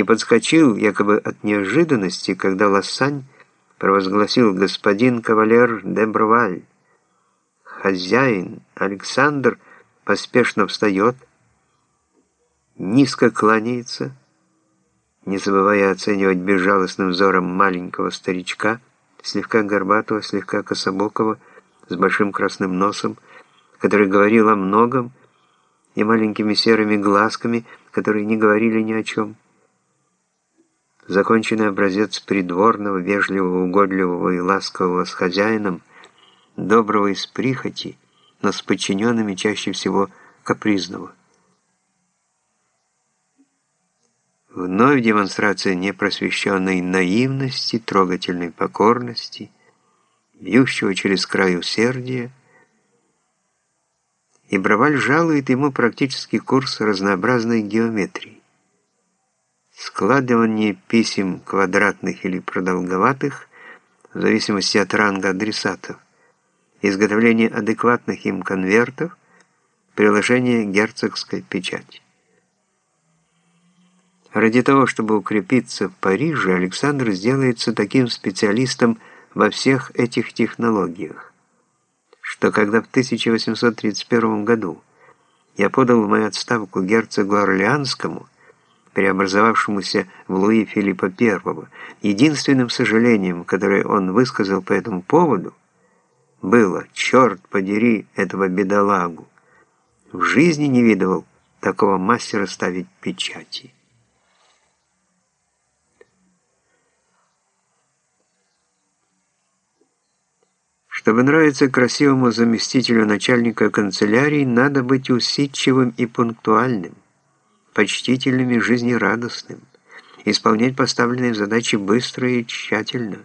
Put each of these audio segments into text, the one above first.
и подскочил якобы от неожиданности, когда Лассань провозгласил господин кавалер де Броваль. Хозяин Александр поспешно встает, низко кланяется, не забывая оценивать безжалостным взором маленького старичка, слегка горбатого, слегка кособокого, с большим красным носом, который говорил о многом, и маленькими серыми глазками, которые не говорили ни о чем. Законченный образец придворного, вежливого, угодливого и ласкового с хозяином, доброго из прихоти, но с подчиненными чаще всего капризного. Вновь демонстрация непросвещенной наивности, трогательной покорности, бьющего через край усердия, и Браваль жалует ему практический курс разнообразной геометрии. Складывание писем квадратных или продолговатых в зависимости от ранга адресатов, изготовление адекватных им конвертов, приложение герцогской печати. Ради того, чтобы укрепиться в Париже, Александр сделается таким специалистом во всех этих технологиях, что когда в 1831 году я подал мою отставку герцогу Орлеанскому, преобразовавшемуся в Луи Филиппа I, единственным сожалением, которое он высказал по этому поводу, было «Черт подери этого бедолагу!» В жизни не видывал такого мастера ставить печати. Чтобы нравиться красивому заместителю начальника канцелярии, надо быть усидчивым и пунктуальным, почтительным и жизнерадостным, исполнять поставленные задачи быстро и тщательно.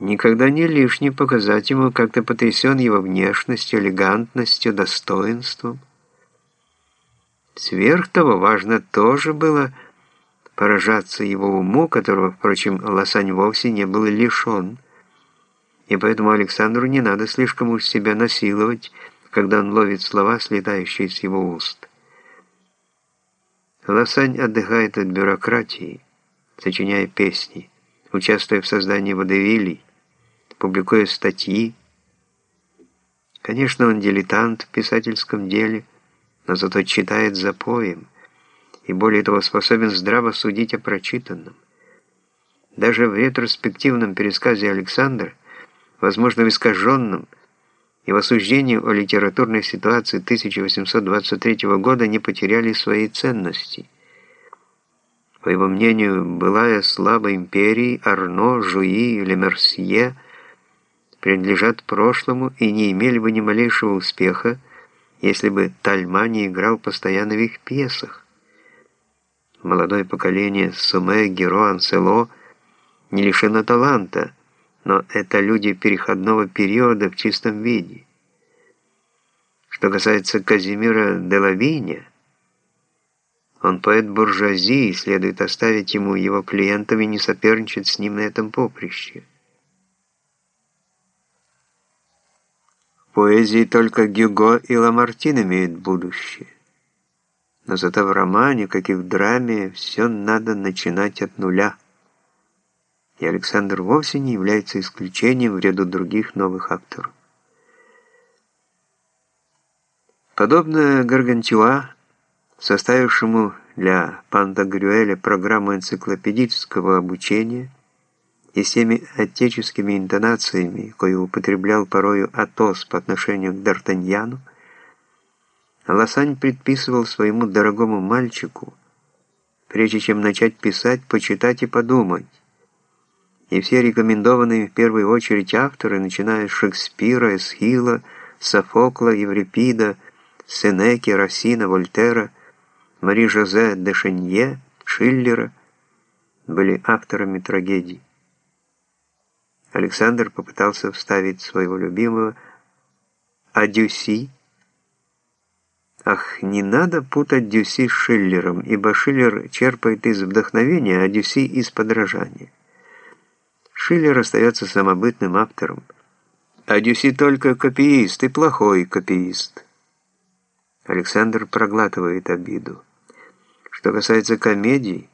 Никогда не лишне показать ему, как ты потрясен его внешностью, элегантностью, достоинством. Сверх того, важно тоже было поражаться его уму, которого, впрочем, Лосань вовсе не был лишен, и поэтому Александру не надо слишком уж себя насиловать, когда он ловит слова, слетающие с его уст. Лосань отдыхает от бюрократии, сочиняя песни, участвуя в создании водевилей, публикуя статьи. Конечно, он дилетант в писательском деле, но зато читает за поем, и более того способен здраво судить о прочитанном. Даже в ретроспективном пересказе Александра возможно, в искаженном, и в осуждении о литературной ситуации 1823 года не потеряли своей ценности. По его мнению, былая слава империи, Арно, Жуи или Мерсье принадлежат прошлому и не имели бы ни малейшего успеха, если бы Тальма не играл постоянно в их пьесах. Молодое поколение Суме, Геро, Ансело не лишено таланта, но это люди переходного периода в чистом виде. Что касается Казимира Делавиня, он поэт буржуазии, следует оставить ему его клиентов и не соперничать с ним на этом поприще. В поэзии только Гюго и Ламартин имеют будущее. Но зато в романе, как и в драме, все надо начинать от нуля и Александр вовсе не является исключением в ряду других новых авторов. Подобно Гаргантюа, составившему для Пантагрюэля программу энциклопедического обучения и с теми отеческими интонациями, кои употреблял порою Атос по отношению к Д'Артаньяну, Лосань предписывал своему дорогому мальчику, прежде чем начать писать, почитать и подумать, и все рекомендованные в первую очередь авторы, начиная с Шекспира, Эсхила, Софокла, Еврипида, Сенеки, Рассина, Вольтера, Мари-Жозе де Шиллера, были авторами трагедий. Александр попытался вставить своего любимого Адюси. Ах, не надо путать Дюси с Шиллером, ибо Шиллер черпает из вдохновения, а Дюси из подражания. Шиллер остается самобытным автором, а Дюси только копиист и плохой копиист. Александр проглатывает обиду. Что касается комедий,